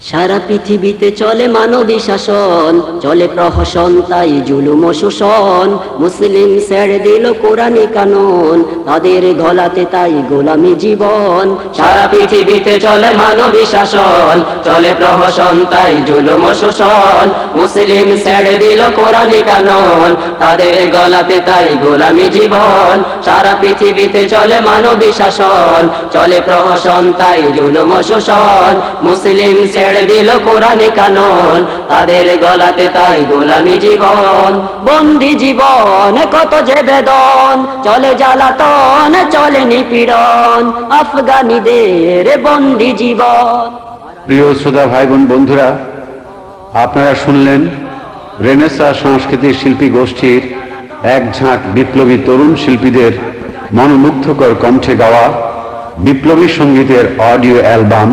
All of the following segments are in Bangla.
সারা পৃথিবীতে চলে মানবী শাসন, চলে প্রহসন, তাই জুলুম শোষণ। মুসলিম ছেড়ে দিল কোরআনি কানুন, তাদের গলাতে তাই গোলামি জীবন। সারা পৃথিবীতে চলে মানবী শাসন, চলে প্রহসন, তাই জুলুম শোষণ। মুসলিম ছেড়ে দিল কোরআনি কানুন, তাদের গলাতে তাই গোলামি জীবন। সারা পৃথিবীতে চলে মানবী শাসন, চলে প্রহসন, তাই জুলুম শোষণ। মুসলিম ছেড়ে দিল কোরআনে কানন, তাদের গলাতে তাই গোলামি জীবন। বন্দি জীবন কত যে বেদন, চলে জ্বালাতন, চলে নিপীড়ন, আফগানিদের বন্দি জীবন। প্রিয় শ্রোতা ভাই বোন বন্ধুরা, আপনারা শুনলেন রেনেসা সংস্কৃতির শিল্পী গোষ্ঠীর এক ঝাঁক বিপ্লবী তরুণ শিল্পীদের মনোমুগ্ধকর কণ্ঠে গাওয়া বিপ্লবী সঙ্গীতের অডিও অ্যালবাম,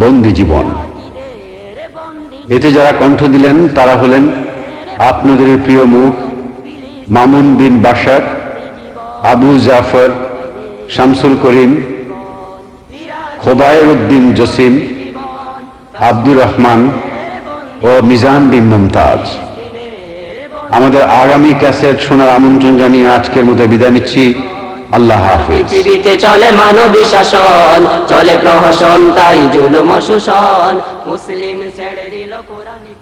বন্দি জীবন। এতে যারা কণ্ঠ দিলেন, তারা হলেন আপনাদের প্রিয় মুখ, মামুন বিন বাসার আবু জাফর, শামসুল করিম খোবায়ের উদ্দিন জসিম, আব্দুর রহমান ও মিজান বিন মুমতাজ। আমাদের আগামী ক্যাসেট শোনার আমন্ত্রণ জানিয়ে আজকের মতো বিদায় নিচ্ছি। আল্লাহ হাফিজ। পৃথিবীতে চলে মানবী শাসন, চলে প্রহসন, তাই জুলুম শোষণ। মুসলিম ছেড়ে দিল কোরআন।